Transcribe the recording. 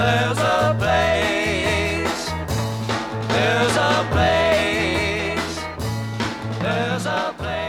There's a place. There's a place. There's a place.